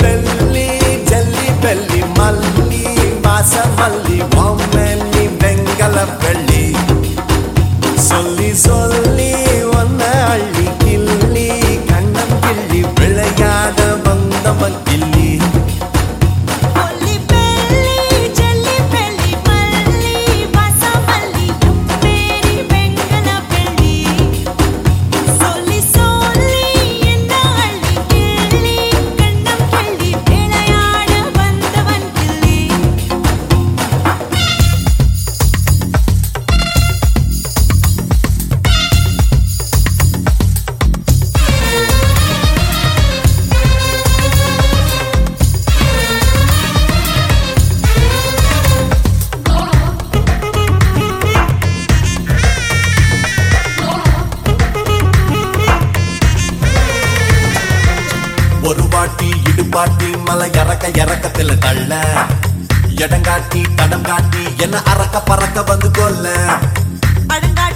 Belly జల్లి belly మల్లి మాస మల్లి బొమ్మెల్లి Bengala belly సొల్లి సొల్లి ஒரு வாட்டி இடுபாட்டி மலை இறக்க இறக்கத்துல தள்ள. இடங்காட்டி தடம் காட்டி என்ன அறக்க பறக்க வந்து கொல்ல. அடங்கா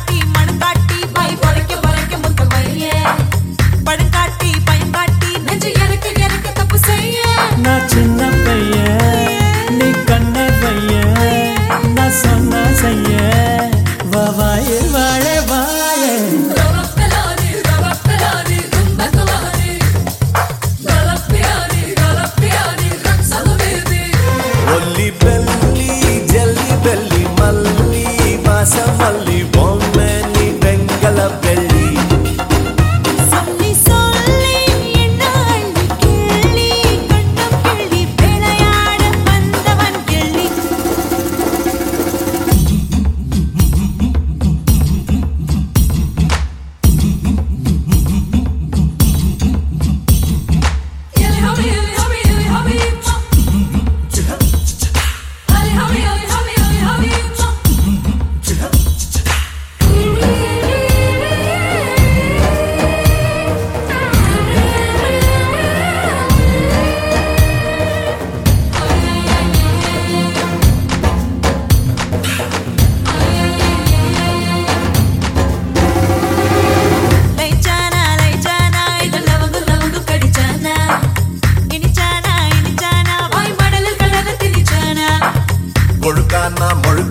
leave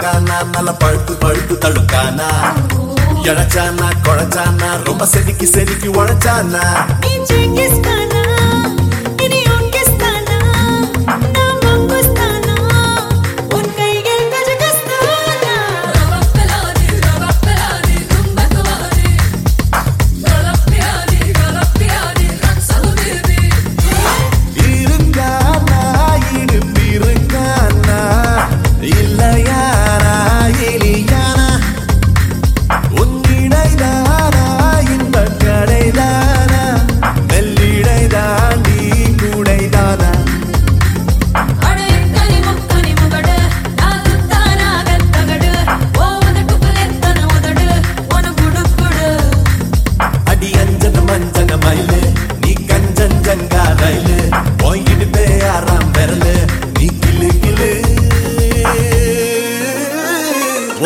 தலங்கானா நல்ல பழுத்து பழுத்து தழுக்கானா எழச்சானா கொழச்சானா ரொம்ப செதுக்கி செதுக்கி உழைச்சானா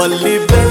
واللي بالي